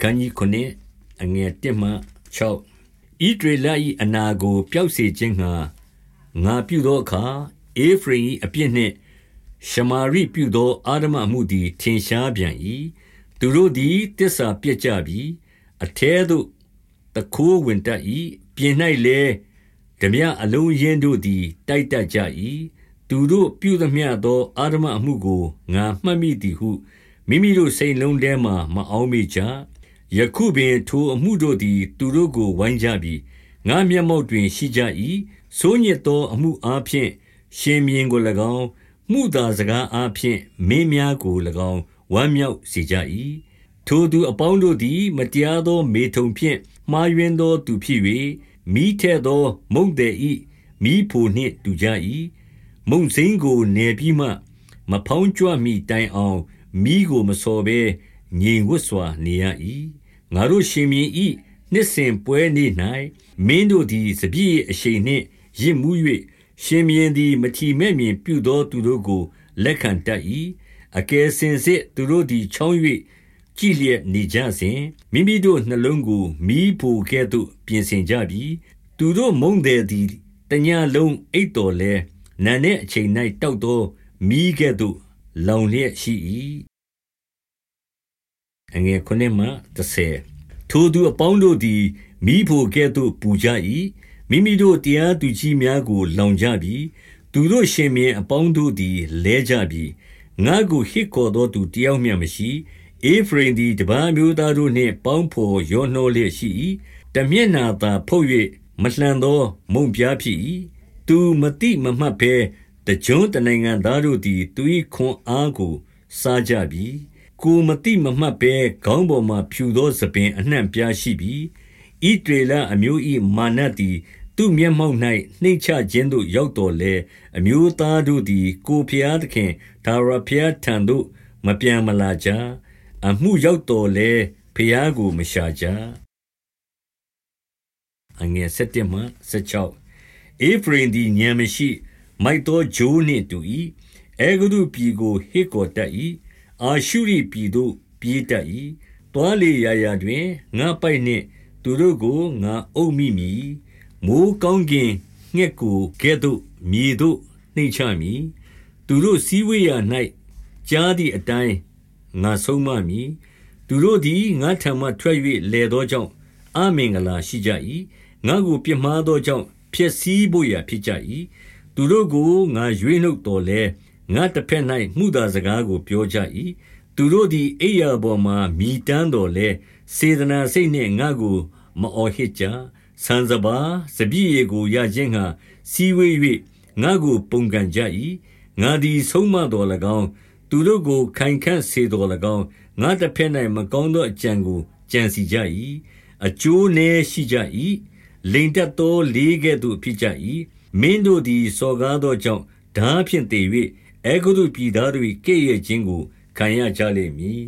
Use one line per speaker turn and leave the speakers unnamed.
ခန်းကြီး9အငယ်1မှ6ဣဒရေလ၏အနာကိုပျောက်စေခြင်းငှာငါပြုသောအခါအေဖရိမ်အပြစ်နှင့်ရှမာရိပြုသောအာဓမအမှုသည်ထင်ရှားပြန်၏သူတို့သည်တစ္ဆာပြက်ကြပြီအထဲသို့တခိုးဝင်တတ်၏ပြင်၌လည်းဓမြအလုံးရင်းတို့သည်တိုက်တတ်ကြ၏သူတို့ပြုသမျှသောအာဓမအမှုကိုငါမှတ်မိသည်ဟုမိမိတို့စိတ်လုံးထဲမှမအောင်မိကြ ယခုပင်ထိုအမှုတို့သည် သူတို့ကို ဝိုင်းကြပြီ ငါမျက်မှောက်တွင် ရှိကြ၏ဆိုးညစ်သောအမှုအားဖြင့် ရှင်မြင်းကို၎င်းမှုသာစကားအားဖြင့် မင်းများကို၎င်း ဝမ်းမြောက်စေကြ၏ထိုသူအပေါင်းတို့သည် မတရားသော မေထုံဖြင့် မှားယွင်းသောသူဖြစ်၍မိထဲ့သော မုန်တဲ့ဤမိဖို့နှင့် တူကြ၏မုန်စိန်ကိုနယ်ပြီးမှ မဖောင်းကြွမိတိုင်အောင်မိကိုမစော်ဘဲ ငြိမ်ဝတ်စွာနေရ၏ ငါတို့ရှင်မြင်းဤနှစ်စဉ်ပွဲနေ့၌မင်းတို့သည်စပြည့်အရှိန်နှင့်ရစ်မှု၍ရှင်မြင်းသည်မထီမဲ့မြင်ပြုသောသူတို့ကိုလက်ခံတတ်၏အကယ်စင်စစ်သူတို့သည်ချောင်း၍ကြည်လျက်နေကြစဉ်မိမိတို့နှလုံးကိုမိဖို့ကဲ့သို့ ပြင်ဆင်ကြပြီသူတို့မုန်းတယ်သည်တညလုံးအိတ်တော်လဲနာနဲ့အချိန်၌တောက်သောမိကဲ့သို့လောင်လျက်ရှိ၏ အငယ်ခုနှစ်မှ30ထိုသူအပေါင်းတို့သည်မိဖို့ကဲ့သို့ပူကြ၏မိမိတို့တရားသူကြီးများကို လောင်ကြပြီသူတို့ရှင်မြင်းအပေါင်းတို့သည်လဲကြပြီငါကိုဟစ်ခေါ်သောသူတယောက်မျှမရှိအေဖရင်သည်တပန်းမျိုးသားတို့နှင့်ပေါင်းဖော်ရောနှောလျက်ရှိ၏တမျက်နာသာဖုတ်၍မလှန်သော မုံပြားဖြစ်၏သူမတိမမှတ်ဘဲတကြွတနိုင်ငံသားတို့သည်သူ၏ခွန်အားကိုစားကြပြီ ကိုမတိမမှတ်ဘဲခေါင်းပေါ်မှဖြူသောသပင် အနှံ့ပြားရှိပြီဣဒေလအမျိုး၏မာနသည် သူမျက်မှောက်၌နှိမ့်ချခြင်းသို့ ရောက်တော်လဲအမျိုးသားတို့သည် ကိုဖျားသခင်ဒါရဖျားထံသို့ မပြန်မလာကြ အမှုရောက်တော်လဲဖျားကို မရှာကြအငယ်7မှ16အေဖရင်သည်ညံမရှိ မိုက်သောဂျိုးနှင့်တူ၏အေဂုပြည်ကိုဟစ်ကော်တတ်၏ အာရှုရိပြည်သို့ ပြေးတတ်၏တွားလေရာရာတွင် ငါပိုက်နှင့် သူတို့ကို ငါအုပ်မိမည် မိုးကောင်းကင်ငှက်ကို ကဲ့သို့ မြေသို့ နှိမ့်ချမည် သူတို့စည်းဝေးရာ၌ကြားသည့်အတိုင်း ငါဆုံးမမည် သူတို့သည် ငါထံမှထွက်၍လဲသောကြောင့် အမင်္ဂလာရှိကြ၏ငါကိုပြစ်မှားသောကြောင့်ဖြစ်စည်းဖို့ရာ ဖြစ်ကြ၏သူတို့ကို ငါရွေးနှုတ်တော်လဲ ငါတစ်ဖက်၌မှုသာစကားကို ပြောကြ၏သူတို့သည် အိယာပေါ်မှမိတမ်းတော်လဲစေတနာစိတ်နှင့် ငါကို မအော်ဟစ်ကြ ဆန်စပါစပြည့်ရေကို ရခြင်းငှာစီဝေး၍ငါကို ပုန်ကန်ကြ၏ငါသည် ဆုံးမတော်၎င်း သူတို့ကို ခိုင်ခန့်စေတော်၎င်း ငါတစ်ဖက်၌မကောင်းသောအကြံကို ကြံစီကြ၏အကျိုးနည်းရှိကြ၏လိန်တက်သော လေးကဲ့သို့ ဖြစ်ကြ၏မင်းတို့သည် စော်ကားသောကြောင့်ဓာဖြင့်တည်၍ အေဂုတုပြည်သားတို့၏ကဲ့ရဲ့ခြင်းကို ခံရကြလိမ့်မည်